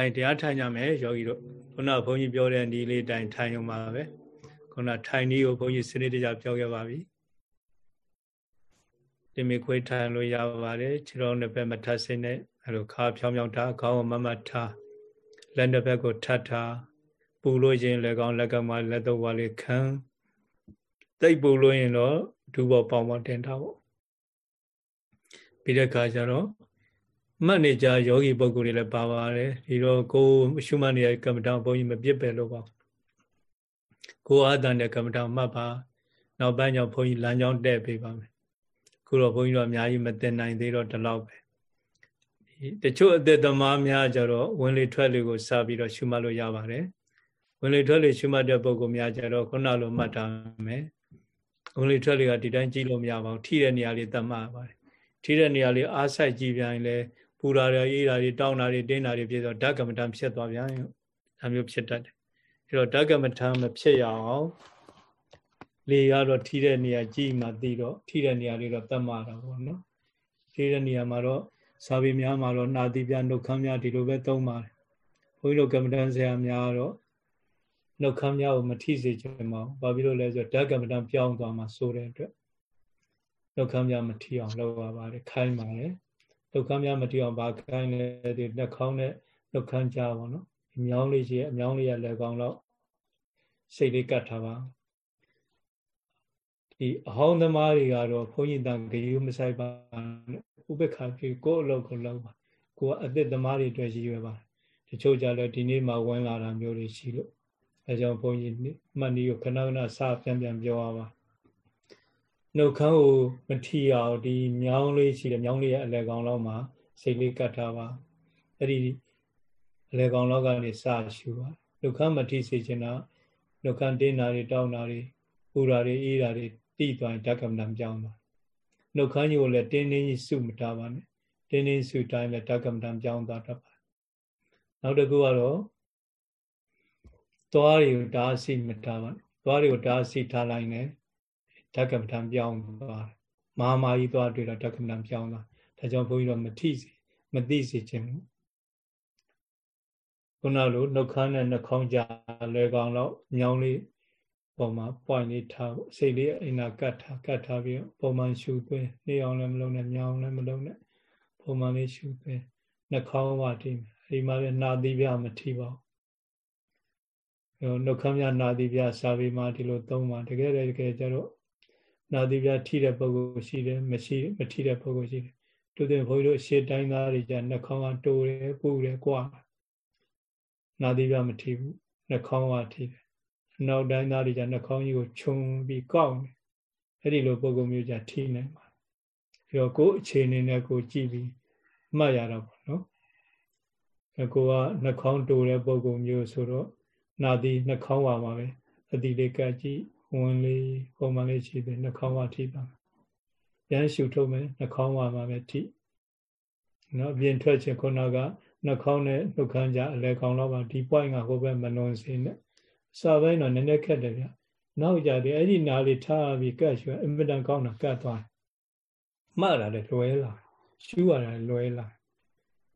အဲတရားထိုင်ကြမယ်ယောဂီတို့ခုနဘုန်းကြီးပြောတဲ့ဒီလေးတိုင်ထိုင်ရုံပါပဲခုနထိုင်နည်းကိုဘုန်းကြီးစနစ်တကျပြောခဲ့ပါပြီဒီမိခွေးထိုင်လို့ရပါတယ်ခြေတော်နှစ်ဘက်မထပ်စင်းနဲ့အဲလိုခါဖြောင်းဖြောင်းထားခေါင်းကိုမမထားလက်နှစ်ဘက်ကိုထပ်ထားပူလို့ရင်လက်ကောင်းလက်ကမှလက်တော့ဝါလေးခံတိတ်ပူလို့ရင်တော့ဒူဘောပေါင်းပေါင်းတင်ထားဖို့ပြီးတဲ့အခါကျတော့ မှတ်နေကြယောဂီပုဂ္ဂိုလ်တွေလည်းပါပါတယ်ဒီတော့ကိုရှုမှတ်နေတဲ့ကမ္မဋ္ဌာန်းဘုန်းကြီးမပြစ်ပယ်လို့ပါကိုအာတန်တဲ့ကမ္မဋ္ဌာန်းမှတ်ပါနောက်ပိုင်းကျဘုန်းကြီးလမ်းကြောင်းတက်ပေးပါမယ်ခုတော့ဘုန်းကြီးတို့အများကြီးမတင်နိုင်သေးတော့ဒီလောက်ပဲတချို့အသက်သမားများကြတော့ဝင်လေထွက်လေကိုစပြီးတော့ရှုမှတ်လို့ရပါတယ်ဝင်လေထွက်လေရှုမှတ်တဲ့ပုဂ္ဂိုလ်များကြတော့ခုနလိုမှတ်ထားမယ်ဝင်လေထွက်လေကဒီတိုင်းကြည့်လို့မရပါဘူးထိတဲ့နေရာလေးသတ်မှတ်ပါတယ်ထိတဲ့နေရာလေးအားဆိုင်ကြည့်ပြန်ရင်လည်း ပူတာတွေအေးတာတွေတောင်းတာတွေတင်းတာတွေဖြစ်တော့ဓကမထံဖြစ်သွားပြန်ဒါမျိုးဖြစ်တတ်တယ်အဲတော့ဓကမထံမဖြစ်ရအောင်လေရတော့ထိတဲ့နေရာကြည့်မှသိတော့ထိတဲ့နေရာလေးတော့တတ်မှတာပေါ့နော်ထိတဲ့နေရာမှာတော့စာပေများမှာတော့နှာတိပြနှုတ်ခမ်းများဒီလိုပဲသုံးပါတယ်ဘုန်းကြီးတို့ကမ္မဋ္ဌာန်းဆရာများတော့နှုတ်ခမ်းများကိုမထိစေချင်ပါဘူးဘာဖြစ်လို့လဲဆိုတော့ဓကမ္မဋ္ဌာန်းပြောင်းသွားမှဆိုတဲ့အတွက်နှုတ်ခမ်းများမထိအောင်လုပ်ရပါတယ်ခိုင်းပါတယ် နှုတ်ခမ်းများမထိအောင်ဘာခိုင်းလဲဒီနှာခေါင်းနဲ့နှုတ်ခမ်းကြားပါတော့အမြောင်းလေးရှိအမြောင်းလေးရလက်ကောင်းတော့စိတ်လေးကတ်ထားပါဒီအဟောင်းသမားတွေကတော့ဘုန်းကြီးတန်ဂရုမဆိုင်ပါဥပ္ပခါပြေကိုယ်အလုပ်ကိုလုပ်ပါကိုကအသက်သမားတွေအတွက်ရည်ရွယ်ပါတချို့ကြလည်းဒီနေ့မှဝင်လာတာမျိုးတွေရှိလို့အဲကြောင့်ဘုန်းကြီးမှတ်နည်းကိုခဏခဏစပြန်ပြန်ပြောရပါ နှုတ်ခမ်းကိုမထီအောင်ဒီမြောင်းလေးရှိတယ်မြောင်းလေးရဲ့အလဲကောင်လောက်မှာစိတ်လေးကတ်ထားပါအဲ့ဒီအလဲကောင်လောက်ကနေစရှူပါနှုတ်ခမ်းမထီစေချင်တာနှုတ်ခမ်းတင်းတာတွေတောင်းတာတွေပူတာတွေအေးတာတွေတိသွားရင်ဓကမ္မဏပြောင်းသွားနှုတ်ခမ်းကြီးကိုလည်းတင်းတင်းကြီးစုမထားပါနဲ့တင်းတင်းစုတိုင်းလည်းဓကမ္မဏပြောင်းသွားတတ်ပါနောက်တစ်ခုကတော့သွားတွေကိုဓာစီမထားပါနဲ့သွားတွေကိုဓာစီထားလိုက်နဲ့ ဓကမ္မထံပြောင်းသွားတယ်မဟာမာကြီးသွားတွေ့တော့ဓကမ္မထံပြောင်းသွားဒါကြောင့်ဘုန်းကြီးတို့မထိစေမသိစေခြင်းဘူးခုနလိုနှုတ်ခမ်းနဲ့နှာခေါင်းကြားလွယ်ကောင်တော့ညောင်းလေးပုံမှာ point လေးထားစိတ်လေးအိနာကတ်ထားကတ်ထားပြီးပုံမှန်ရှုသွင်းနေအောင်လည်းမလုပ်နဲ့ညောင်းလည်းမလုပ်နဲ့ပုံမှန်လေးရှုသွင်းနှာခေါင်းဝတိအဲဒီမှာလည်းနာသီးပြမထိပါဘူးနှုတ်ခမ်းမြနာသီးပြစာပေမှာဒီလိုသုံးပါတကယ်တကယ်ကျတော့ နာသီပြထိတဲ့ပုံကိုရှိတယ်မရှိမထိတဲ့ပုံကိုရှိတယ်တူတဲ့ဘုန်းကြီးတို့ရှေ့တိုင်းသားတွေじゃနှာခေါင်းကတိုးတယ်ပူတယ်ကြွားနာသီပြမထိဘူးနှာခေါင်းကထိတယ်အနောက်တိုင်းသားတွေじゃနှာခေါင်းကြီးကိုခြုံပြီးကောက်နေအဲ့ဒီလိုပုံကိုမျိုးじゃထိနိုင်ပါပြီးတော့ကိုယ်အခြေအနေနဲ့ကိုကြည့်ပြီးမှတ်ရတာပေါ့နော်ကိုကနှာခေါင်းတိုးတဲ့ပုံကိုမျိုးဆိုတော့နာသီနှာခေါင်းပါပါပဲအတိလေးကကြည့် ဝင်လေးပုံမှန်လေးရှိတယ်နှာခေါင်းဝထိပါရမ်းရှုထုတ်မယ်နှာခေါင်းဝမှာပဲထိနော်ပြင်ထွက်ခြင်းခုနကနှာခေါင်းနဲ့နှုတ်ခမ်းကြအလဲကောင်တော့ပါဒီ point ကဟိုဘက်မလွန်စေနဲ့စာပိုင်းတော့နည်းနည်းခက်တယ်ဗျနောက်ကြတယ်အဲ့ဒီနားလေးထားပြီးကတ်ရွှဲအင်မတန်ကောင်းတာကတ်သွားမှတ်တာလည်းလွယ်လာရှူရတာလွယ်လာ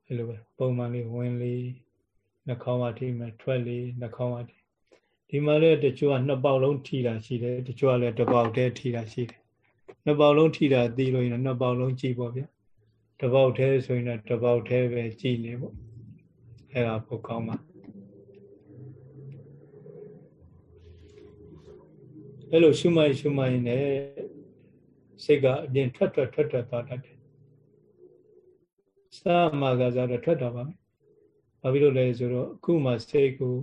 အဲ့လိုပဲပုံမှန်လေးဝင်လေးနှာခေါင်းဝထိမယ်ထွက်လေးနှာခေါင်းဝထိ ဒီမှာလည်းတချို့ကနှစ်ပေါက်လုံးထိတာရှိတယ်တချို့ကလည်းတစ်ပေါက်တည်းထိတာရှိတယ်နှစ်ပေါက်လုံးထိတာသိလို့ရင်နှစ်ပေါက်လုံးကြည့်ပေါ့ဗျတစ်ပေါက်တည်းဆိုရင်တော့တစ်ပေါက်တည်းပဲကြည့်နေပေါ့အဲ့ဒါပိုကောင်းပါအဲ့လိုရှုမှတ်ရှုမှတ်ရင်လည်းစိတ်ကအပြင်ထွက်ထွက်ထွက်ထွက်သွားတတ်တယ်စာမာကစားတော့ထွက်တော့ပါမယ်ဘာဖြစ်လို့လဲဆိုတော့အခုမှစိတ်ကို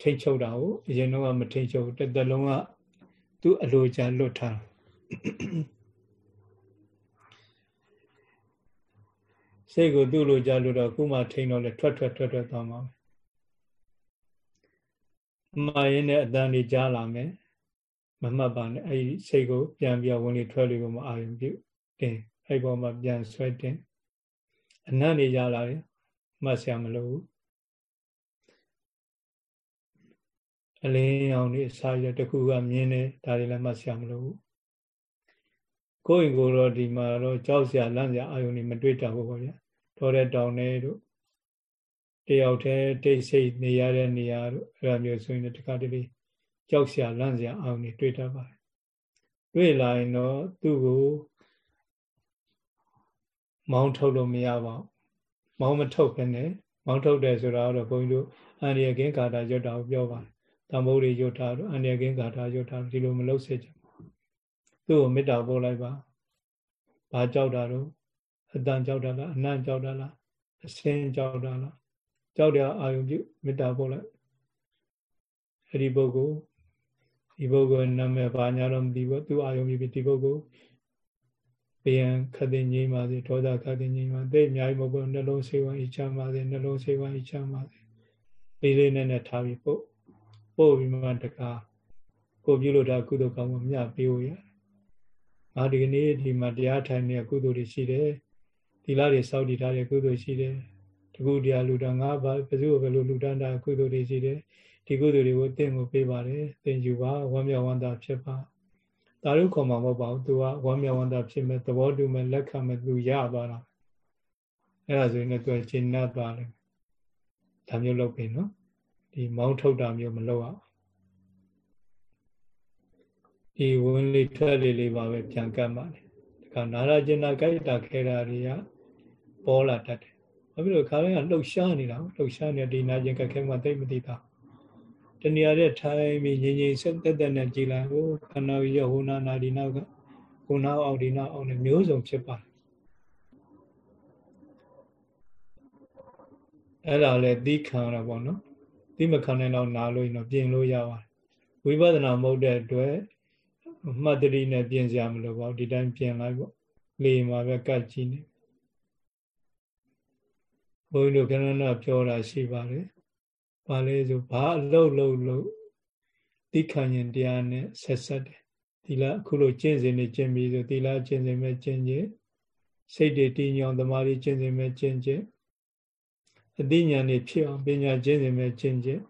ထိတ်ချုပ်တာကိုအရင်တော့မထိတ်ချုပ်တစ်သက်လုံးကသူ့အလိုချလွတ်ထားစိတ်ကိုသူ့လိုချလွတ်တော့ခုမှထိန်တော့လေထွက်ထွက်ထွက်ထွက်သွားမှာမှားရင်လည်းအတန်ကြီးကြားလာမယ်မမှတ်ပါနဲ့အဲ့ဒီစိတ်ကိုပြန်ပြဝင်လေထွက်လေကိုမအာရုံပြုတင်အဲ့ပေါ်မှာပြန်ဆွဲတင်အနတ်နေကြလာတယ်မှတ်ဆရာမလို့ဘူး အလင်းရောင်တွေစာရတခုကမြင်တယ်ဒါတွေလည်းမှတ်ဆရာမလို့ကိုယ့်ရင်ကိုယ်တော့ဒီမှာတော့ကြောက်စရာလန့်စရာအာယုန်တွေမတွေ့တတ်ဘူးပေါ့ဗျာတော်တဲ့တောင်တွေတို့တယောက်တည်းတိတ်ဆိတ်နေရတဲ့နေရာတို့အဲ့လိုမျိုးဆိုရင်တခါတလေကြောက်စရာလန့်စရာအောင်နေတွေ့တတ်ပါတယ်တွေ့လာရင်တော့သူ့ကိုမောင်းထုတ်လို့မရပါဘူးမောင်းမထုတ်ဘဲနဲ့မောင်းထုတ်တယ်ဆိုတာတော့ဘုန်းကြီးတို့အန္တရာယ်ကင်းကာတာရွတ်တာကိုပြောပါတယ် တံမိုးတွေရွတ်တာတို့အန္တရာယ်ကင်းကာတာရွတ်တာဒီလိုမလုပ်စေချင်ဘူးသူ့ကိုမေတ္တာပို့လိုက်ပါဘာကြောက်တာတော့အတန်ကြောက်တာလားအနံ့ကြောက်တာလားအစင်းကြောက်တာလားကြောက်တဲ့အာယုံပြုမေတ္တာပို့လိုက်အဲ့ဒီပုဂ္ဂိုလ်ဒီပုဂ္ဂိုလ်နာမည်ဘာညာတော့မသိဘူးသူအာယုံပြုပြီးဒီပုဂ္ဂိုလ်ဘေးရန်ခတ်သိငြိမ်းပါစေဒေါသခတ်သိငြိမ်းပါသိအများကြီးမဟုတ်ဘူးနှလုံးစိတ်ဝမ်းအချမ်းပါစေနှလုံးစိတ်ဝမ်းအချမ်းပါစေလေးလေးနဲ့နဲ့ထားပြီးပို့ ပို့ပြီးမှတကားကိုပြုလို့တာကုသိုလ်ကောင်းမှုမြတ်ပေးဖို့ရငါဒီကနေ့ဒီမှာတရားထိုင်နေကုသိုလ်တွေရှိတယ်ဒီလားတွေစောက်တည်ထားတဲ့ကုသိုလ်ရှိတယ်တကူတရားလူတာငါဘာဘယ်သူ့ဘယ်လိုလူတန်းတာကုသိုလ်တွေရှိတယ်ဒီကုသိုလ်တွေကိုသင်ကိုပေးပါတယ်သင်ယူပါဝမ်းမြောက်ဝမ်းသာဖြစ်ပါဒါတို့ခေါ်မှာမဟုတ်ပါဘူးသူကဝမ်းမြောက်ဝမ်းသာဖြစ်မဲ့သဘောတူမဲ့လက်ခံမဲ့သူရသွားတာအဲ့ဒါဆိုရင်လည်းသူကရှင်းနှပ်သွားတယ်ဒါမျိုးလုပ်ပြီနော် ဒီမောင်းထုတ်တာမျိုးမလုပ်အောင်ဒီဝင်လေထွက်လေလေးပါပဲပြန်ကတ်ပါလေဒါကနာရကျင်နာကြိုက်တာခဲတာတွေကပေါ်လာတတ်တယ်ဘာဖြစ်လို့ခါတိုင်းကလှုပ်ရှားနေတာလှုပ်ရှားနေဒီနာကျင်ကခဲမှသိမသိတာတဏှာတဲ့ထိုင်ပြီးငြိမ်ငြိမ်ဆက်တက်တက်နဲ့ကြည်လိုက်ဟိုခန္ဓာကြီးရဟိုနာနာဒီနောက်ကဟိုနာအောက်ဒီနောက်အောက်နဲ့မျိုးစုံဖြစ်ပါတယ်အဲ့ဒါလည်းသီးခံရတာပေါ့နော် သီးမခံနိုင်တော့နာလို့ရင်တော့ပြင်လို့ရပါတယ်ဝိပဿနာမဟုတ်တဲ့အတွက်မှတ်တတိနဲ့ပြင်စရာမလိုပါဘူးဒီတိုင်းပြင်လိုက်ပေါ့လေမှာပဲကတ်ကြည့်နေဘုန်းကြီးတို့ခဏခဏပြောတာရှိပါတယ်ဘာလဲဆိုဘာအလုပ်လုပ်လို့တိခဏ်ရင်တရားနဲ့ဆက်ဆက်တယ်သီလအခုလိုကျင့်စဉ်နေကျင့်ပြီးဆိုသီလကျင့်စဉ်မဲ့ကျင့်ခြင်းစိတ်တွေတည်ငြိမ်သမာဓိကျင့်စဉ်မဲ့ကျင့်ခြင်း အသိဉာဏ်တွေဖြစ်အောင်ပညာကျင့်စဉ်မဲ့ကျင့်ခြင်း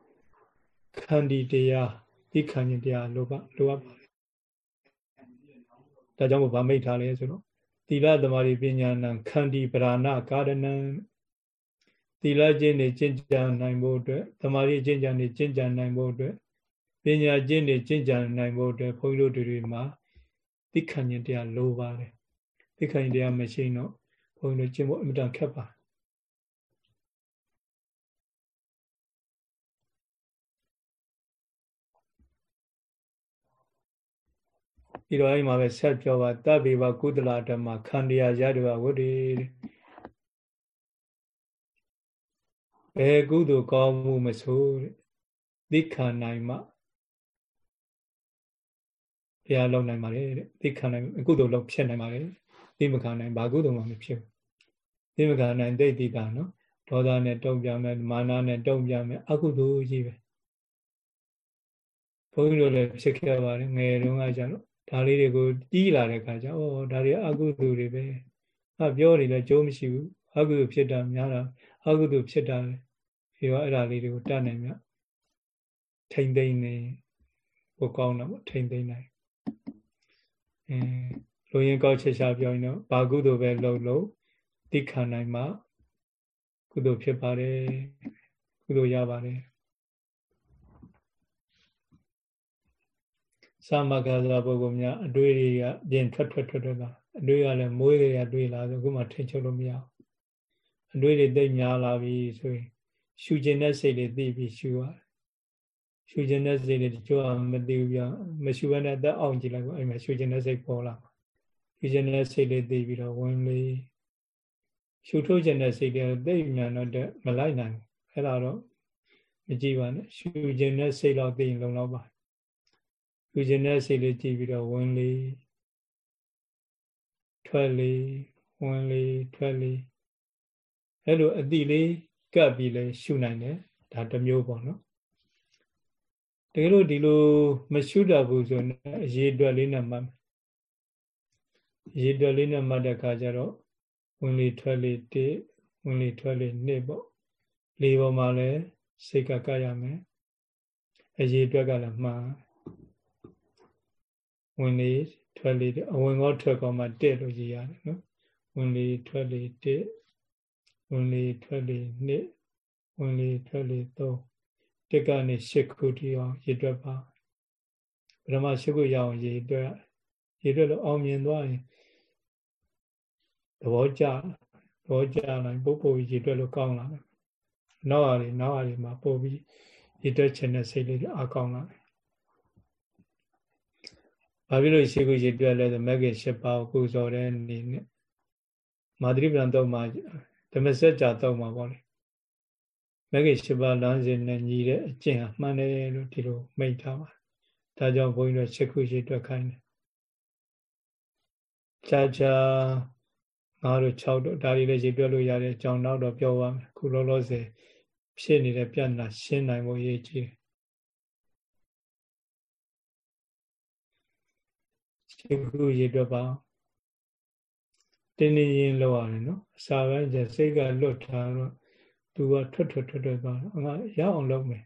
ခန္တီတရားတိခဏ်ရင်တရားလိုပါလိုအပ်ပါတယ်ဒါကြောင့်ဗာမိတ်ထားလဲဆိုတော့သီလသမာဓိပညာနံခန္တီပရဏကာရဏံသီလကျင့်နေကျင့်ကြံနိုင်ဖို့အတွက်သမာဓိကျင့်ကြံနေကျင့်ကြံနိုင်ဖို့အတွက်ပညာကျင့်နေကျင့်ကြံနိုင်ဖို့အတွက်ဘုန်းကြီးတို့တွေမှာသိက္ခာဉာဏ်တရားလိုပါတယ်သိက္ခာဉာဏ်တရားမရှိတော့ဘုန်းကြီးတို့ကျင့်ဖို့အမြဲတမ်းခက်ပါ ပြီးတော့အဲ့မှာပဲဆက်ပြောပါတဗ္ဗေဝကုသလဓမ္မခန္တီယရတဝဝတ္တိဘယ်ကုသိုလ်ကောင်းမှုမဆိုတဲ့သိခဏနိုင်မှတရားလုံးနိုင်ပါလေတဲ့သိခဏနိုင်ကုသိုလ်လုံးဖြစ်နိုင်ပါလေသိမခဏနိုင်ဘာကုသိုလ်မှမဖြစ်ဘူးသိမခဏနိုင်သိတိတာနော်ဒေါသနဲ့တုံ့ပြန်မယ်မာနနဲ့တုံ့ပြန်မယ်အကုသိုလ်ကြီးပဲဘုန်းကြီးတို့လည်းဖြစ်ခဲ့ပါတယ်ငယ်တုန်းကကျတော့ ဒါလေးတွေကိုကြီးလာတဲ့ခါကျဩဒါတွေအကုသိုလ်တွေပဲအပြောနေလဲကြိုးမရှိဘူးအကုသိုလ်ဖြစ်တာများတာအကုသိုလ်ဖြစ်တာလေဒီတော့အဲ့ဒါလေးတွေကိုတတ်နိုင်မြထိမ့်သိမ့်နေဟိုကောင်းတော့ထိမ့်သိမ့်နိုင်အဲလူရင်းကောက်ချက်ချပြောရင်တော့ဘာကုသိုလ်ပဲလုပ်လို့သိခံနိုင်မှကုသိုလ်ဖြစ်ပါတယ်ကုသိုလ်ရပါတယ် သမဂ္ဂသာပုဂ္ဂိုလ်များအတွေ့တွေကပြင်ထွက်ထွက်ထွက်ထွက်လာအတွေ့ကလည်းမွေးတွေကတွေ့လာဆိုအခုမှထိချုပ်လို့မရဘူးအတွေ့တွေသိများလာပြီဆိုရင်ရှူခြင်းတဲ့စိတ်တွေသိပြီးရှူရတယ်ရှူခြင်းတဲ့စိတ်တွေတချို့ကမသိဘူးပြမရှူဘဲနဲ့တက်အောင်ကြည့်လိုက်ပေါ့အဲ့မှာရှူခြင်းတဲ့စိတ်ပေါ်လာရှူခြင်းတဲ့စိတ်လေးသိပြီးတော့ဝင်လေရှူထုတ်ခြင်းတဲ့စိတ်တွေသိမြန်တော့မလိုက်နိုင်ဘူးအဲ့ဒါတော့မကြည့်ပါနဲ့ရှူခြင်းတဲ့စိတ်တော့သိရင်လုံလောက်ပါ ရှူခြင်းတဲ့စိတ်လေးကြည့်ပြီးတော့ဝင်လေထွက်လေဝင်လေထွက်လေအဲ့လိုအတိလေးကပ်ပြီးလဲရှုနိုင်တယ်ဒါတစ်မျိုးပေါ့နော်တကယ်လို့ဒီလိုမရှုတတ်ဘူးဆိုရင်အရေးအတွက်လေးနဲ့မှတ်မယ်အရေးအတွက်လေးနဲ့မှတ်တဲ့အခါကျတော့ဝင်လေထွက်လေတိဝင်လေထွက်လေနှစ်ပေါ့လေပေါ်မှာလဲစိတ်ကကပ်ရမယ်အရေးအတွက်ကလည်းမှန် ဝင်လေထွက်လေအဝင်ကောထွက်ကောမှတက်လို့ရရတယ်နော်ဝင်လေထွက်လေတက်ဝင်လေထွက်လေနှစ်ဝင်လေထွက်လေ3တစ်ကနေ10ခုထိအောင်ရေတွက်ပါပထမ10ခုရအောင်ရေတွက်ရေတွက်လို့အောင်မြင်သွားရင်သဘောကျသဘောကျလာပုပ်ပုပ်ရေတွက်လို့ကောင်းလာတယ်နောက်အရာနောက်အရာမှာပို့ပြီးရေတွက်ခြင်းနဲ့စိတ်လေးအကောင်းလာတယ် ဘာဖြစ်လို့ရှိခုရှိပြလဲဆိုမဂ္ဂင်၈ပါးကိုကုသိုလ်တဲ့အနေနဲ့မာတိပဏ္ဏတော့မှာဓမ္မစကြာတော့မှာပေါ့လေမဂ္ဂင်၈ပါးလမ်းစဉ်နဲ့ညီတဲ့အကျင့်ဟာမှန်တယ်လို့ဒီလိုမိန့်ထားပါတယ်။ဒါကြောင့်ဘုန်းကြီးတို့ရှိခုရှိတွေ့ခိုင်းတယ်။ကြာကြာငါတို့6တို့ဒါတွေလည်းရေပြောလို့ရတယ်အကြောင်းနောက်တော့ပြောပါမယ်။ခုလောလောဆယ်ဖြစ်နေတဲ့ပြဿနာရှင်းနိုင်ဖို့ရည်ကြီးတယ် 10ခုရေတွက်ပါတင်းနေရင်လောက်ရတယ်နော်အစာပိုင်းကျစိတ်ကလွတ်ထားတော့သူကထွက်ထွက်ထွက်ထွက်ပါငါရအောင်လုပ်မယ်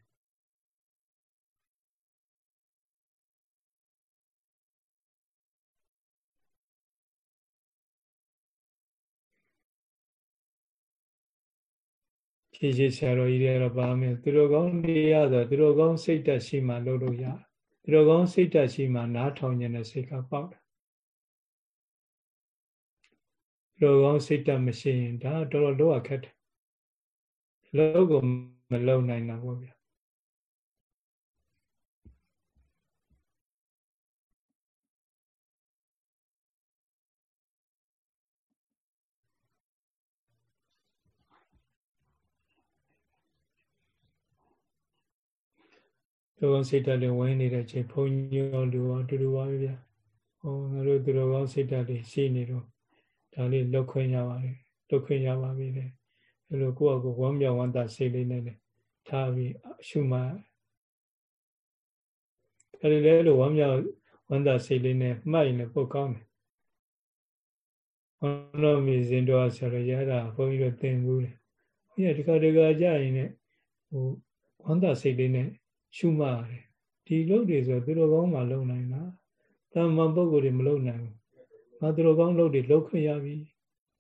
ဖြည့်ဖြည့်ဆရာတော်ကြီးတွေကတော့ပါမယ်သူတို့ကောင်းတရားဆိုသူတို့ကောင်းစိတ်ဓာတ်ရှိမှလုပ်လို့ရတယ် သူတို့ကောင်းစိတ်တက်ရှိမှနားထောင်ခြင်းနဲ့စိတ်ကပေါက်တယ်သူတို့ကောင်းစိတ်တက်မရှိရင်ဒါတော်တော်လောရခက်တယ်လောကမလုံနိုင်တာပေါ့ဗျာ သူတော်စိတ်ဓာတ်တွေဝင်နေတဲ့ချိန်ဘုန်းကြီးရောလူရောအတူတူပါပဲဗျာ။ဟောငါတို့သူတော်ကောင်းစိတ်ဓာတ်တွေရှိနေတော့ဒါလေးလောက်ခွင့်ရပါတယ်။လောက်ခွင့်ရပါပြီလေ။အဲလိုကိုယ့်အကိုဝမ်းမြောက်ဝမ်းသာစိတ်လေးနဲ့ထားပြီးရှုမှအဲဒီလေလိုဝမ်းမြောက်ဝမ်းသာစိတ်လေးနဲ့မှတ်ရင်လည်းပိုကောင်းတယ်။ဘုန်းတော်မြည်စဉ်တော်ဆရာရတာဘုန်းကြီးတို့သင်ဘူးလေ။ဒီကတခါတခါကြာရင်လည်းဟိုဝမ်းသာစိတ်လေးနဲ့ ရှုမှတ်ရတယ်ဒီလုပ်တွေဆိုသူတော်ကောင်းမှလုံနိုင်တာတာမန်ပုဂ္ဂိုလ်တွေမလုံနိုင်ဘူးငါသူတော်ကောင်းလုပ်တွေလုပ်ခွင့်ရပြီ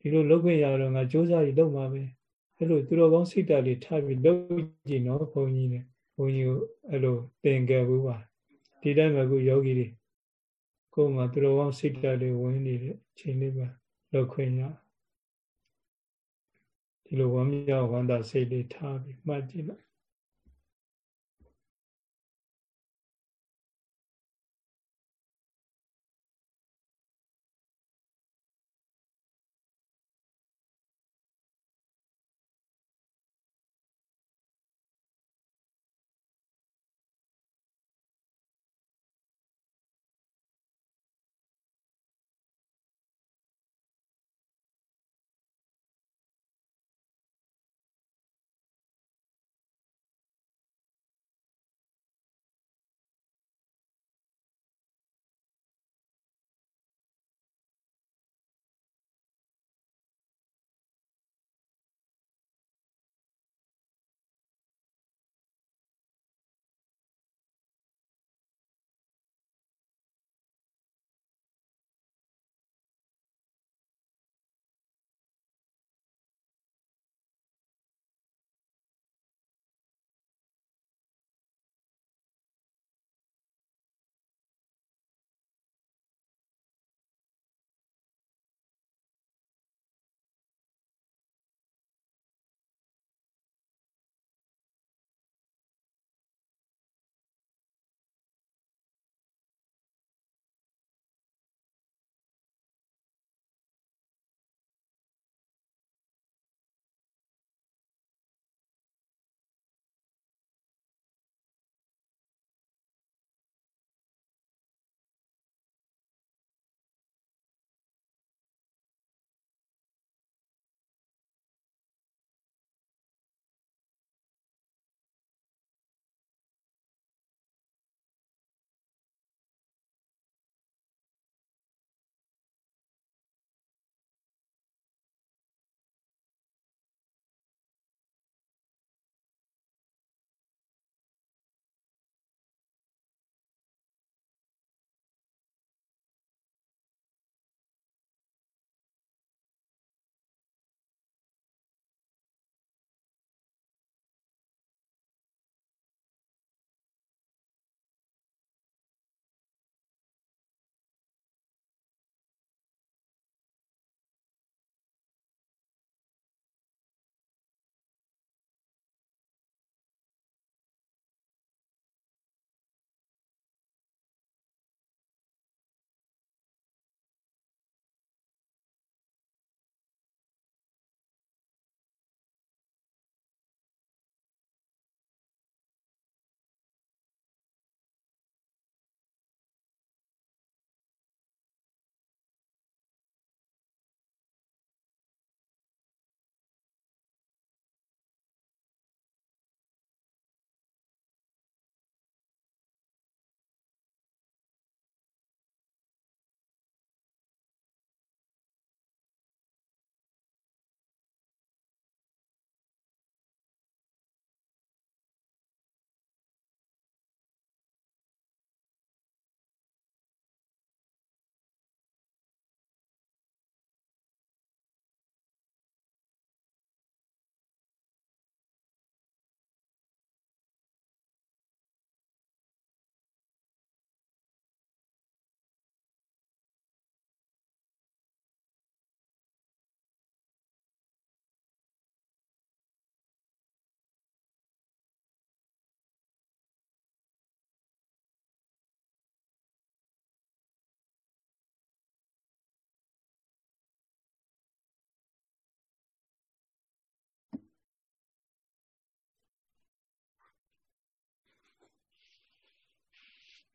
ဒီလိုလုပ်ခွင့်ရတော့ငါစ조사ပြီးလုပ်မှာပဲအဲ့လိုသူတော်ကောင်းစိတ်ဓာတ်လေးထားပြီးလုပ်ကြည့်နော်ဘုန်းကြီးနဲ့ဘုန်းကြီးကိုအဲ့လိုသင်ခဲ့ဘူးပါဒီတိုင်းမှာခုယောဂီတွေကိုယ်မှာသူတော်ကောင်းစိတ်ဓာတ်လေးဝင်နေတဲ့ချိန်လေးပါလုပ်ခွင့်ရဒီလိုဝမ်းမြောက်ဝမ်းသာစိတ်လေးထားပြီးမှတ်ကြည့်လိုက်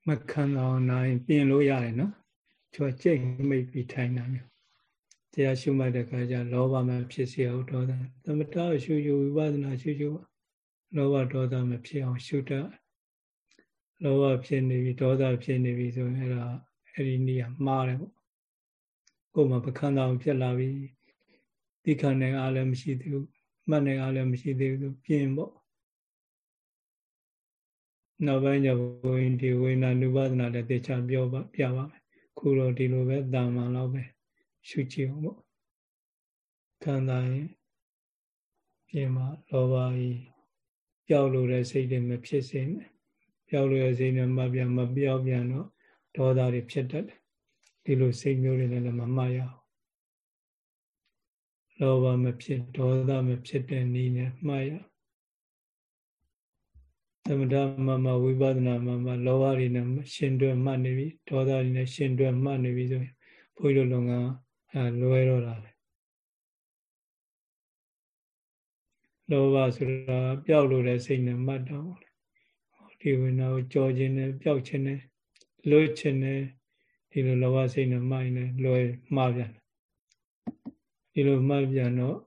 မခံအောင်နိုင်ပြင်လို့ရတယ်နော်သူကကြိတ်မိတ်ပြီးထိုင်တာမျိုးတရားရှုမှတ်တဲ့အခါကျလောဘမဖြစ်စေအောင်ဒေါသသမထရှုရှုဝိပဿနာရှုရှုလောဘဒေါသမဖြစ်အောင်ရှုတတ်လောဘဖြစ်နေပြီဒေါသဖြစ်နေပြီဆိုရင်အဲ့ဒါအဲ့ဒီနေရာမှားတယ်ပေါ့ကိုယ်မှာပခန္ဓာဖြစ်လာပြီတိခဏနဲ့အားလည်းမရှိသေးဘူးမှတ်နဲ့အားလည်းမရှိသေးဘူးပြင်ပေါ့ နောက်ပိုင်းကျဘုရင်ဒီဝိညာဉ်ဥပဒနာလည်းတေချာပြောပါပြပါမယ်ခုတော့ဒီလိုပဲတာမန်တော့ပဲရှုကြည့်အောင်ပေါ့ခံစားရင်ပြင်မှာလောဘကြီးပျောက်လို့တဲ့စိတ်တွေမဖြစ်စေနဲ့ပျောက်လို့တဲ့စိတ်နဲ့မပြမပျောက်ပြန်တော့ဒေါသတွေဖြစ်တတ်တယ်ဒီလိုစိတ်မျိုးတွေလည်းမမှတ်ရအောင်လောဘမဖြစ်ဒေါသမဖြစ်တဲ့နည်းနဲ့မှတ်ရ သမထမမဝိပဿနာမမလောဘတွေနဲ့ရှင်တွဲမှတ်နေပြီဒေါသတွေနဲ့ရှင်တွဲမှတ်နေပြီဆိုရင်ဘုန်းကြီးတို့လုံကအဲလွဲတော့တာပဲလောဘဆိုတာပျောက်လို့တဲ့စိတ်နဲ့မှတ်တော့ဒီဝိညာဉ်ကိုကြောခြင်းနဲ့ပျောက်ခြင်းနဲ့လွတ်ခြင်းနဲ့ဒီလိုလောဘစိတ်နဲ့မှိုင်းနဲ့လွယ်မှားပြန်ဒီလိုမှတ်ပြန်တော့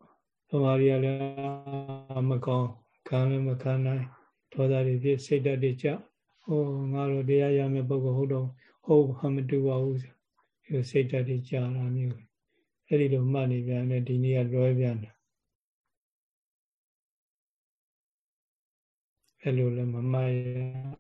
သမာဓိကလည်းမကောင်းခံလည်းမခံနိုင် ဒေါသတွေဖြစ်စိတ်ဓာတ်တွေကြဟိုငါတို့တရားရမယ့်ပုဂ္ဂိုလ်ဟုတ်တော့ဟုတ်ဟာမတူပါဘူးဒီလိုစိတ်ဓာတ်တွေကြာတာမျိုးအဲ့ဒီလိုမှတ်နေပြန်တယ်ဒီနေ့ကလွယ်ပြန်တယ်အဲ့လိုလည်းမမှတ်ရ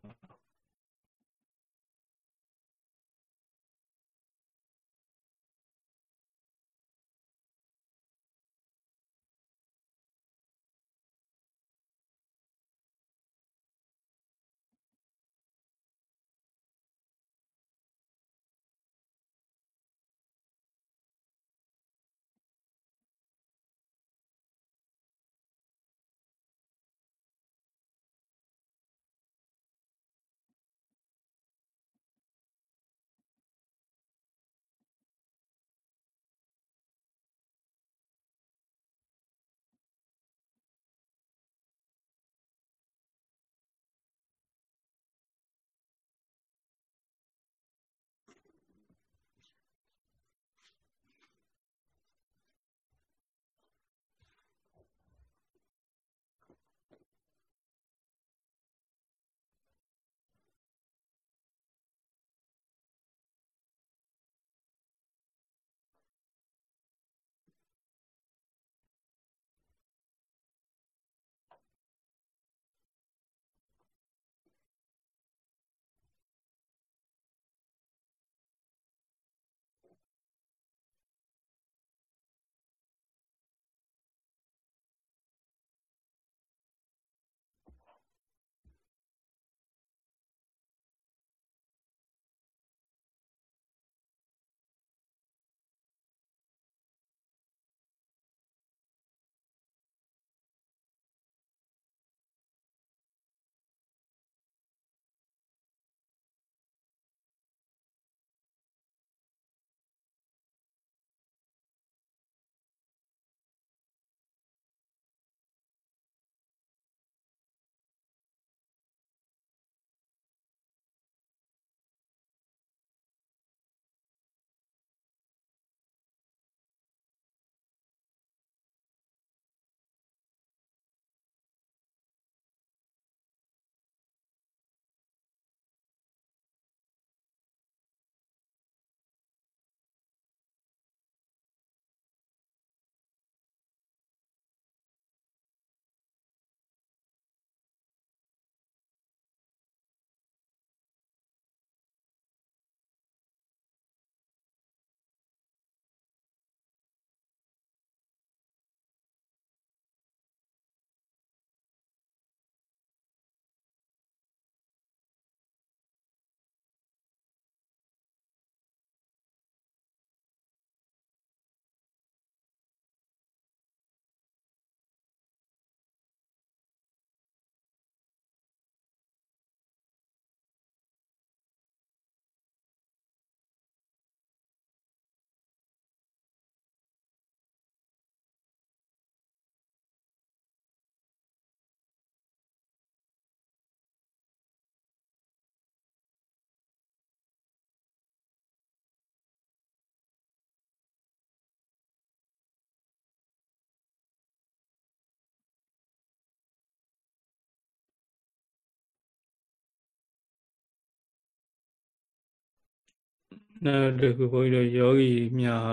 နောက်တစ်ခုဘုန်းကြီးတို့ယောဂီများ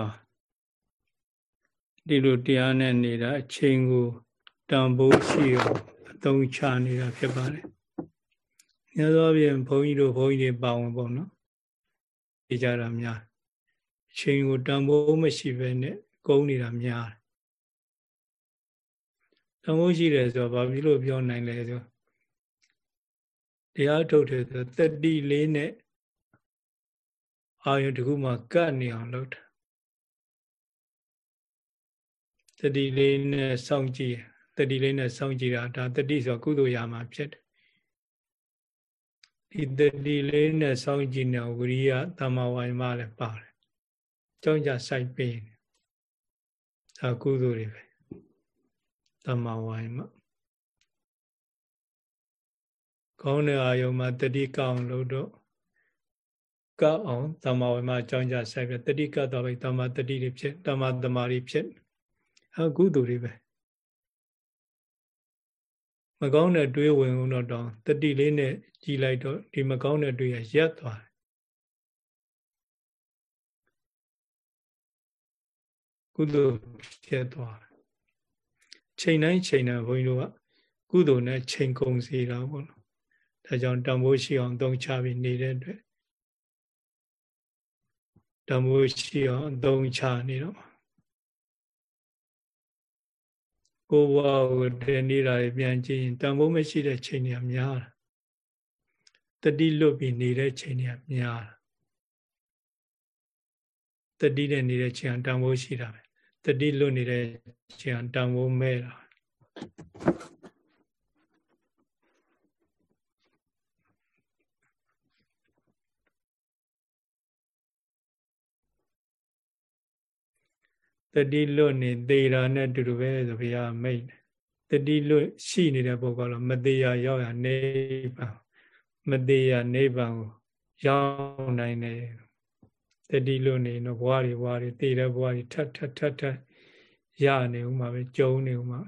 ဒီလိုတရားနဲ့နေတာအချိန်ကိုတန်ဖိုးရှိအောင်အသုံးချနေတာဖြစ်ပါတယ်။ညသောဖြင့်ဘုန်းကြီးတို့ဘုန်းကြီးတွေပါဝင်ပေါ့နော်။ဒီကြတာများအချိန်ကိုတန်ဖိုးမရှိဘဲနဲ့ကုန်းနေတာများတန်ဖိုးရှိတယ်ဆိုတော့ဘာဖြစ်လို့ပြောနိုင်လဲဆိုတရားထုတ်တယ်ဆိုတတိလေးနဲ့ အာယုတခုမှကတ်နေအောင်လုပ်တာတတိလေးနဲ့စောင့်ကြည့်တတိလေးနဲ့စောင့်ကြည့်တာဒါတတိဆိုကုသိုလ်ရာမှာဖြစ်တယ်ဒီတတိလေးနဲ့စောင့်ကြည့်နေဝိရိယတမဝိုင်မလည်းပါတယ်ကြောင်းကြစိုက်ပေးနေဒါကုသိုလ်တွေပဲတမဝိုင်မကောင်းတဲ့အာယုံမှာတတိကောင်းလို့တော့ ကောက်အောင်တမဝိုင်မအကြောင်းကြစိုက်ပြတတိကတ်တော့ပဲတမတတိတွေဖြစ်တမတမာတွေဖြစ်အကုသိုလ်တွေပဲမကောင်းတဲ့တွေးဝင်ဦးတော့တောင်းတတိလေးနဲ့ကြည်လိုက်တော့ဒီမကောင်းတဲ့တွေးရရက်သွားတယ်ကုသိုလ်ဖြစ်သွားတယ်ချိန်တိုင်းချိန်တိုင်းဘုန်းကြီးတို့ကကုသိုလ်နဲ့ချိန်ကုန်စေတာပေါ့နော်ဒါကြောင့်တန်ဖိုးရှိအောင်သုံးချပြီးနေတဲ့အတွက် တန်ဖိုးရှိအောင်သုံးချနေတော့ကိုယ်ဘဝကိုတည်နေတာပြန်ကြည့်ရင်တန်ဖိုးမရှိတဲ့ချိန်တွေကများတာတတိလွတ်ပြီးနေတဲ့ချိန်တွေကများတာတတိနဲ့နေတဲ့ချိန်တန်ဖိုးရှိတာပဲတတိလွတ်နေတဲ့ချိန်တန်ဖိုးမဲ့တာ တတိလွတ်နေသေတာနဲ့တူတူပဲဆိုဘုရားမိတ်တတိလွတ်ရှိနေတဲ့ပုဂ္ဂိုလ်ကမသေးရရောက်ရနိဗ္ဗာန်မသေးရနိဗ္ဗာန်ကိုရောက်နိုင်တယ်တတိလွတ်နေတော့ဘဝတွေဘဝတွေသေတဲ့ဘဝတွေထပ်ထပ်ထပ်ထပ်ရနေဦးမှာပဲကြုံနေဦးမှာ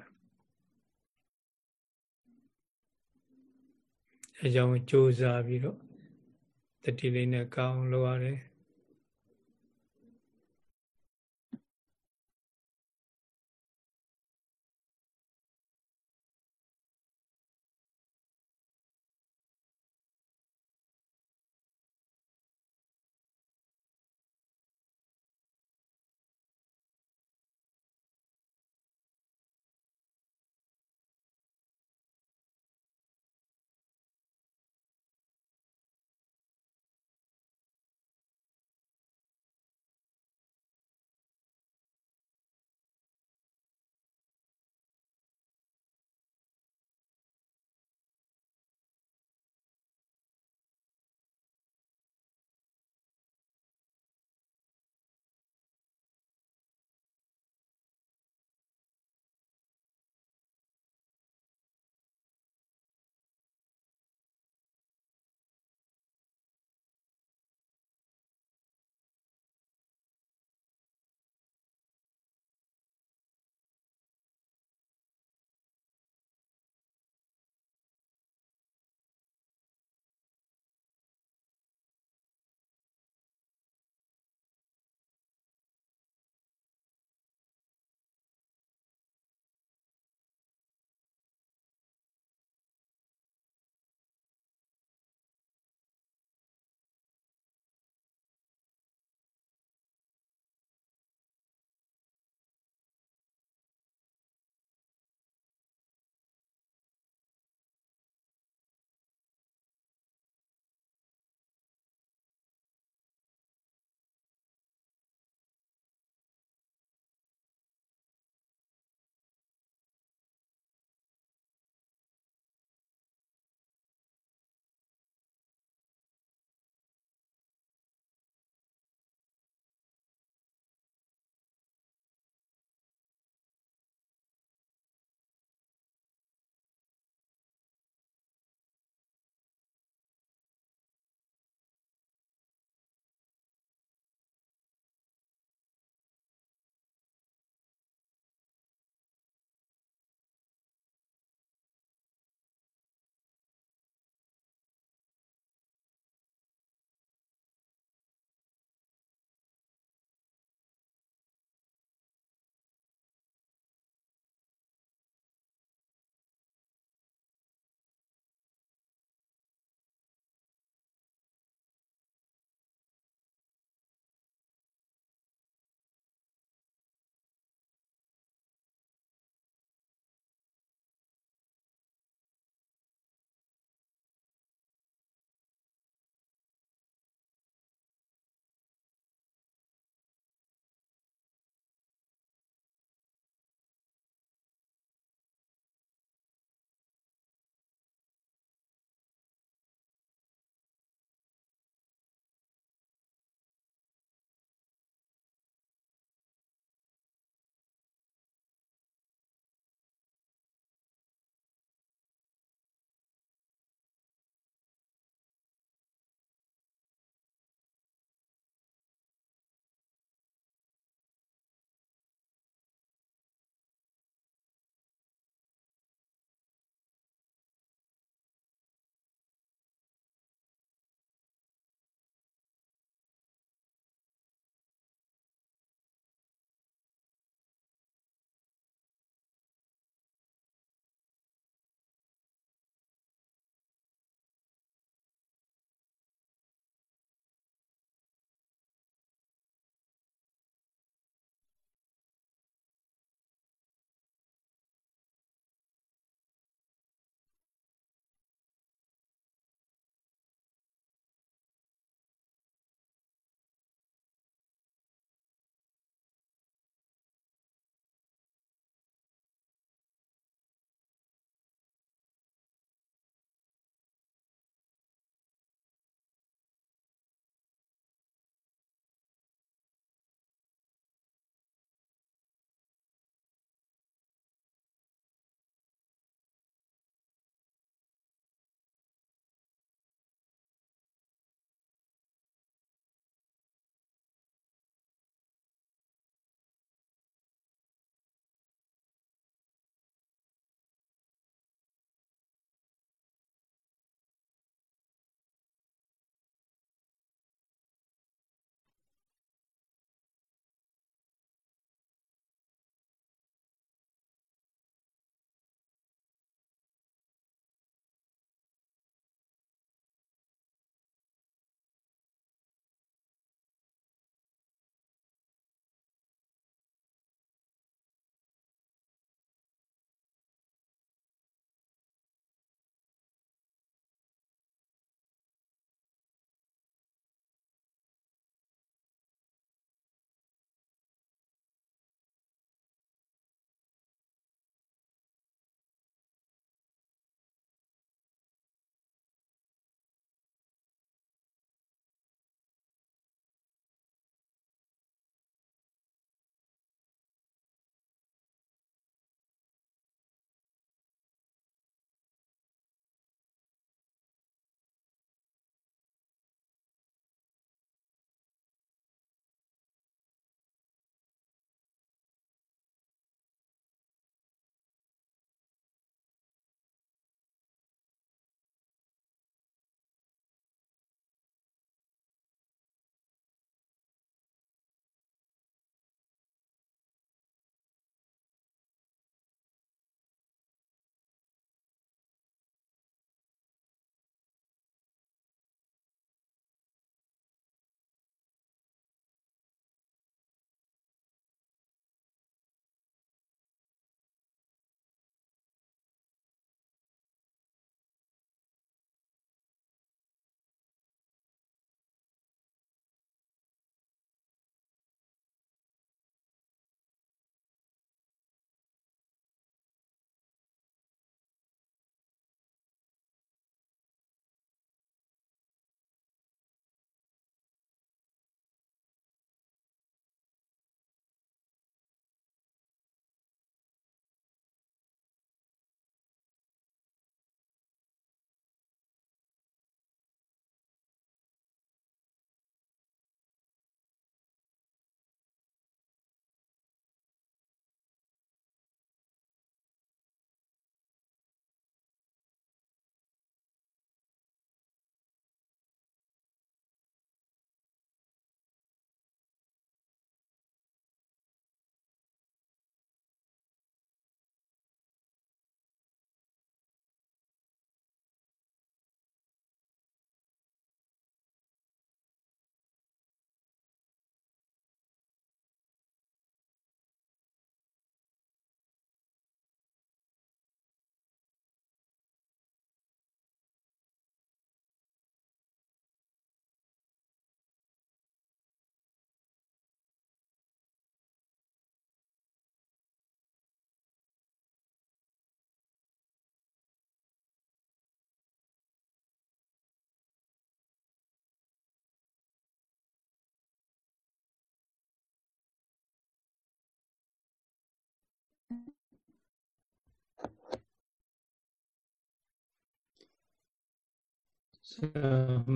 အဲကြောင့်ကြိုးစားပြီးတော့တတိလေးနဲ့ကောင်းလုပ်ရတယ်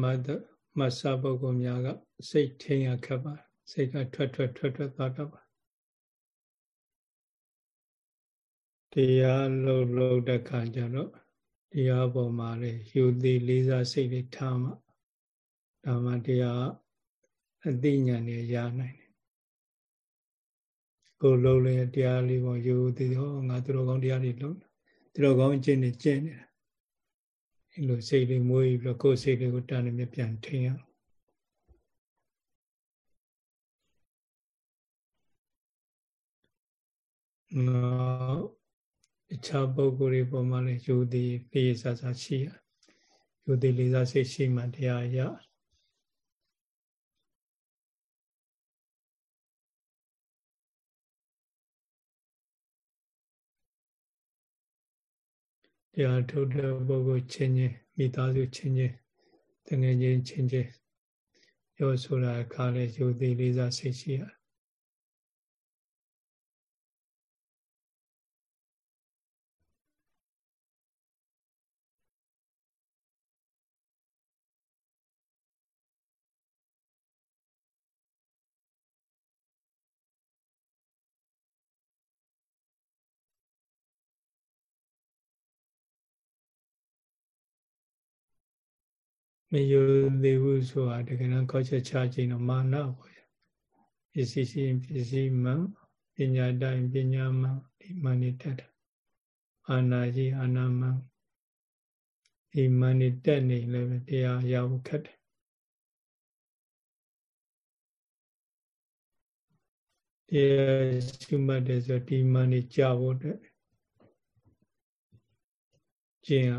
မတ်မဆပုဂ္ဂိုလ်များက စိတ်ထင်ရခက်ပါစိတ်ကထွက်ထွက်ထွက်ထွက်သွားတတ်ပါတရားလုံးလုံးတဲ့ခါကျတော့တရားပေါ်မှာလေယူသည်လေးစားစိတ်တွေထားမှဒါမှတရားအသိဉာဏ်နဲ့ရနိုင်တယ်ကိုလုံးလေတရားလေးပေါ်ယူသည်ဟောငါသူတော်ကောင်းတရားတွေလုံးသူတော်ကောင်းကျင့်နေကျင့်နေတာ အဲ့လိုစိတ်လေးမွေးပြီးတော့ကိုယ်စိတ်လေးကိုတန်နေပြန်ထင်ရနော်အခြားပုဂ္ဂိုလ်တွေပေါ်မှာလည်းယူသည်လေးစားစားရှိရယူသည်လေးစားစိတ်ရှိမှတရားရ တရားထုတ်တဲ့ပုဂ္ဂိုလ်ချင်းချင်းမိသားစုချင်းချင်းတငယ်ချင်းချင်းချင်းရောဆိုတာအခါလဲယူသည်လေးစားစိတ်ရှိရ မယုံသေးဘူးဆိုတာတကယ်တော့ကောက်ချက်ချခြင်းတော့မာနပေါ့ပစ္စည်းရှိပစ္စည်းမှပညာတိုင်းပညာမှဒီမှန်နေတတ်တာအာနာကြီးအာနာမှဒီမှန်နေတက်နေလည်းတရားရဖို့ခက်တယ်တရားရှုမှတ်တယ်ဆိုဒီမှန်နေကြဖို့အတွက်ကျင့်ရ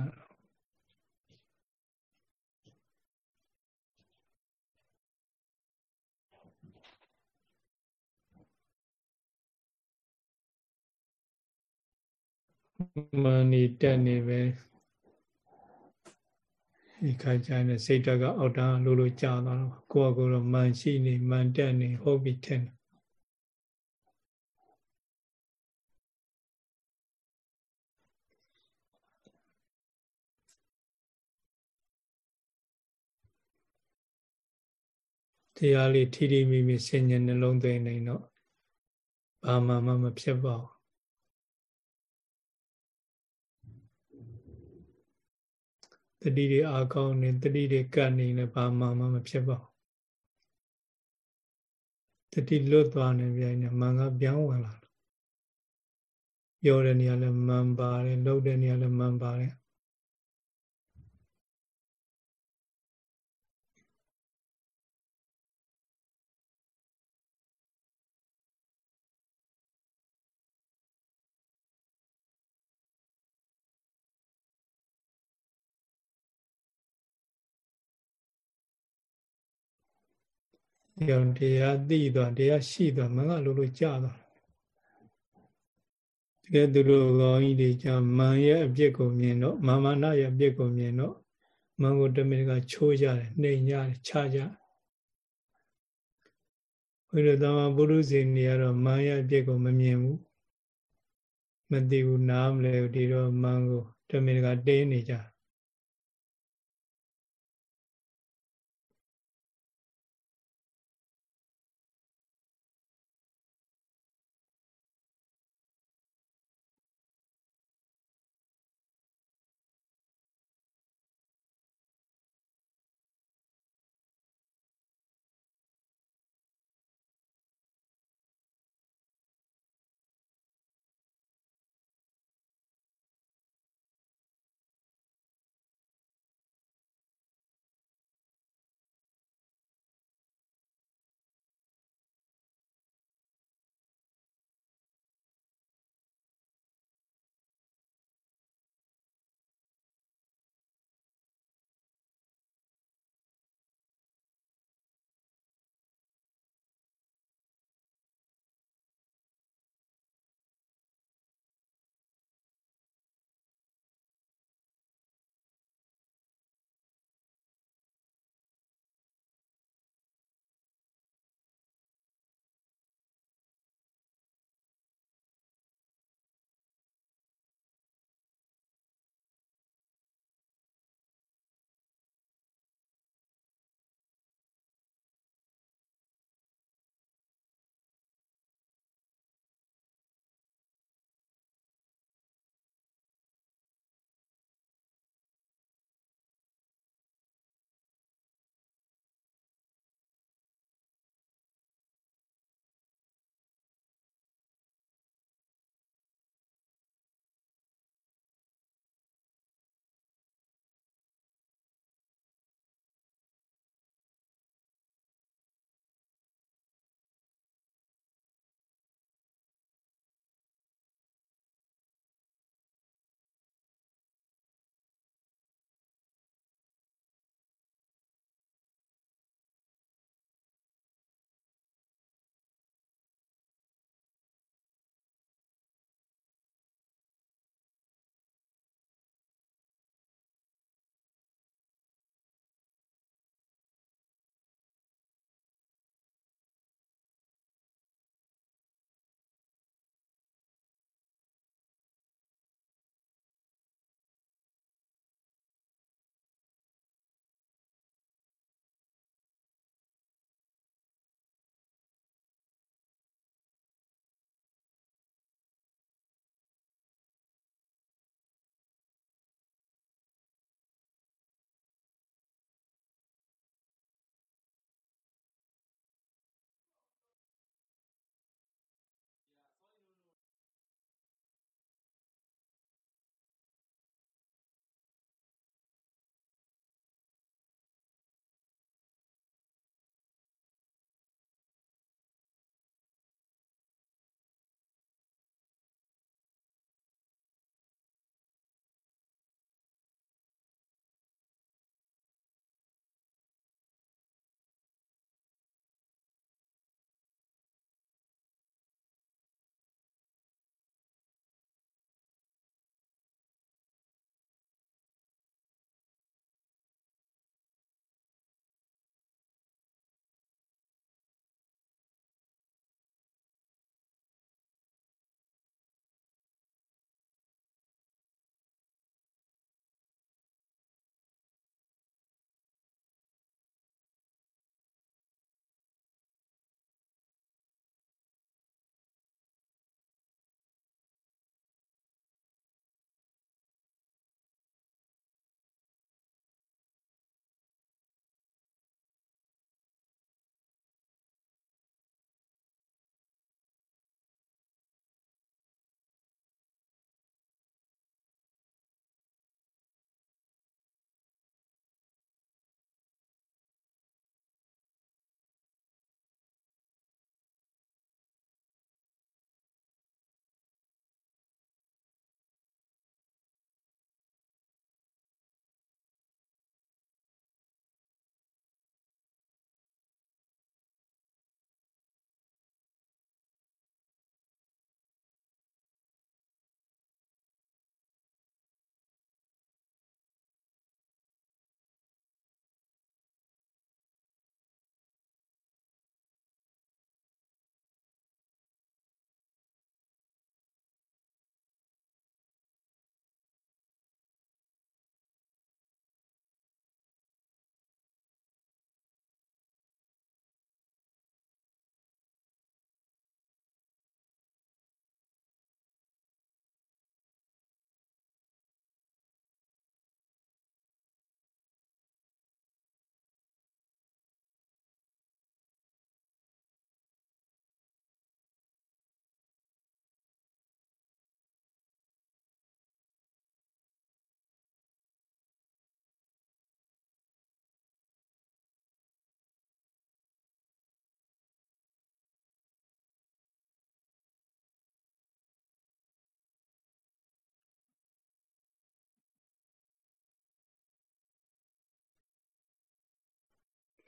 မနီတက်နေပဲဒီခါကျရင်စိတ်တက်ကအောက်တန်းလို့လို့ကြာသွားတော့ကိုယ့်အကိုတော့မန်ရှိနေမန်တက်နေဟုတ်ပြီထင်တရားလေးထီထီမိမိဆင်ញနှလုံးသွင်းနေတော့ဘာမှမဖြစ်ပါဘူး တတိတွေအာကောင်းနေတတိတွေကတ်နေလည်းဘာမှမဖြစ်ပါဘူးတတိလွတ်သွားနေပြန်နေမန်ကပြောင်းဝင်လာပြောတဲ့နေရာလည်းမန်ပါတယ်လှုပ်တဲ့နေရာလည်းမန်ပါတယ် တရားတရားသိသွားတရားရှိသွားမငါလို့လို့ကြာသွားတကယ်သူတို့ကောင်းကြီးတွေကြာမန်ရဲ့အပြစ်ကိုမြင်တော့မာမနာရဲ့အပြစ်ကိုမြင်တော့မန်ကိုတမင်ကချိုးကြတယ်နှိမ်ကြတယ်ခြားကြဘုရားသမဘုရုဇင်နေရတော့မန်ရဲ့အပြစ်ကိုမမြင်ဘူးမသိဘူးနားမလဲဒီတော့မန်ကိုတမင်ကတင်းနေကြ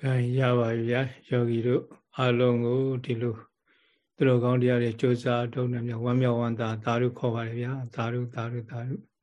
ကဲရပါပြီဗျာယောဂီတို့အလုံးကိုဒီလိုသူတော်ကောင်းတရားတွေစ조사တုံးနေမြဝမ်းမြောက်ဝမ်းသာသာဓုခေါ်ပါလေဗျာသာဓုသာဓုသာဓု